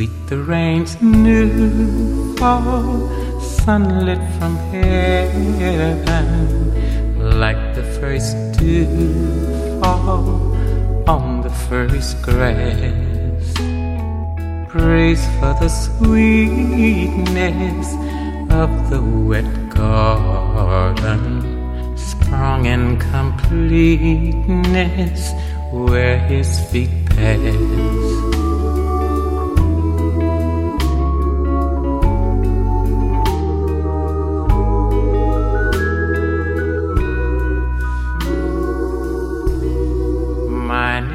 Sweet the rain's new fall, sunlit from heaven like the first dew fall on the first grass. Praise for the sweetness of the wet garden, sprung in completeness where his feet pass.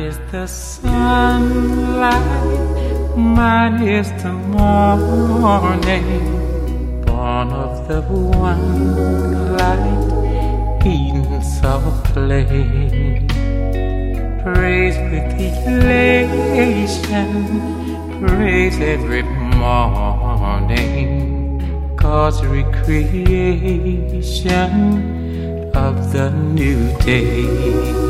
Is the sunlight, mine is the morning, born of the one light, Eden's of play. Praise with elation, praise every morning, God's recreation of the new day.